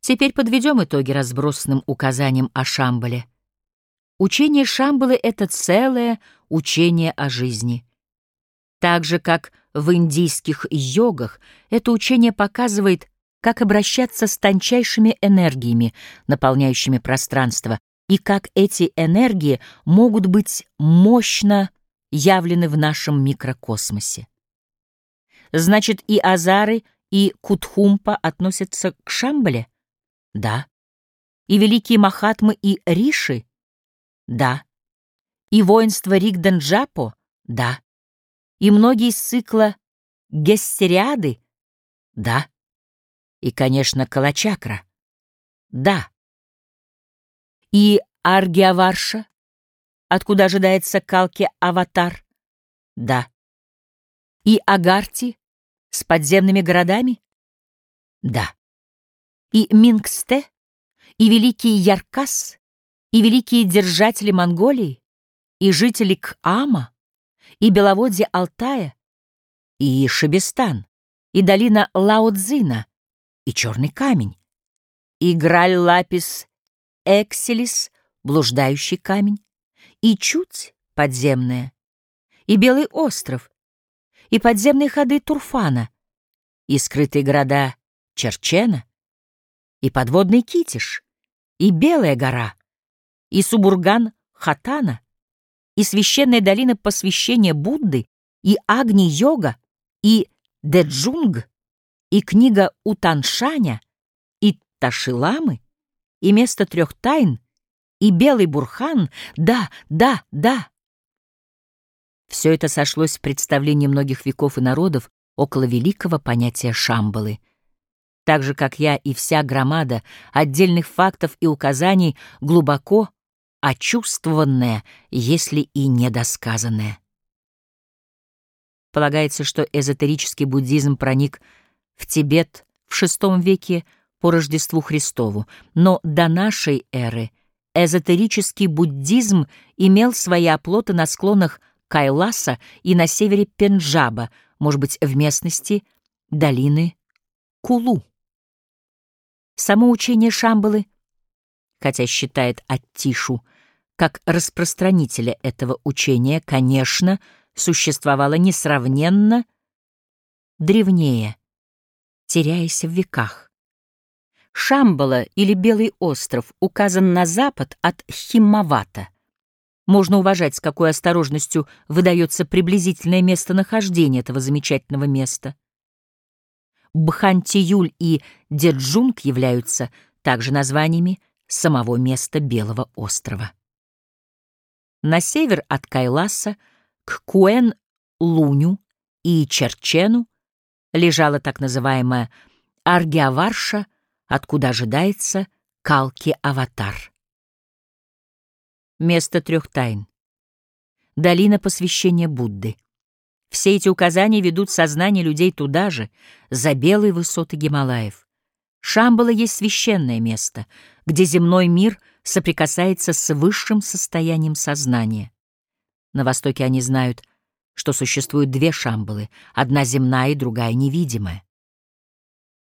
Теперь подведем итоги разбросанным указаниям о Шамбале. Учение Шамбалы — это целое учение о жизни. Так же, как в индийских йогах, это учение показывает, как обращаться с тончайшими энергиями, наполняющими пространство, и как эти энергии могут быть мощно явлены в нашем микрокосмосе. Значит, и Азары, и Кутхумпа относятся к Шамбале? Да. И великие Махатмы и Риши? Да. И воинство Ригданджапо? Да. И многие из цикла Гессериады? Да. И, конечно, Калачакра? Да. И Аргиаварша? Откуда ожидается Калки Аватар? Да. И Агарти с подземными городами? Да. И Мингсте? И Великий Яркас? И великие держатели Монголии? И жители Кама? И беловодье Алтая? И Шабистан? И долина Лаодзина? И черный камень? И Граль Лапис Экселис, блуждающий камень? И чуть подземная? И Белый остров? и подземные ходы Турфана, и скрытые города Черчена, и подводный Китиш, и Белая гора, и Субурган Хатана, и священная долина посвящения Будды, и Агни-йога, и Деджунг, и книга Утаншаня, и Ташиламы, и место трех тайн, и Белый Бурхан, да, да, да. Все это сошлось в представлении многих веков и народов около великого понятия Шамбалы. Так же, как я и вся громада отдельных фактов и указаний глубоко очувствованное, если и недосказанное. Полагается, что эзотерический буддизм проник в Тибет в VI веке по Рождеству Христову, но до нашей эры эзотерический буддизм имел свои оплоты на склонах Кайласа и на севере Пенджаба, может быть, в местности долины Кулу. Само учение Шамбалы, хотя считает Аттишу как распространителя этого учения, конечно, существовало несравненно древнее, теряясь в веках. Шамбала или Белый остров указан на запад от Химмавата — можно уважать, с какой осторожностью выдается приблизительное местонахождение этого замечательного места. Бхантиюль и Деджунг являются также названиями самого места Белого острова. На север от Кайласа к Куэн-Луню и Черчену лежала так называемая Аргиаварша, откуда ожидается Калки-Аватар. Место трех тайн. Долина посвящения Будды. Все эти указания ведут сознание людей туда же, за белые высоты Гималаев. Шамбала есть священное место, где земной мир соприкасается с высшим состоянием сознания. На Востоке они знают, что существуют две Шамбалы, одна земная и другая невидимая.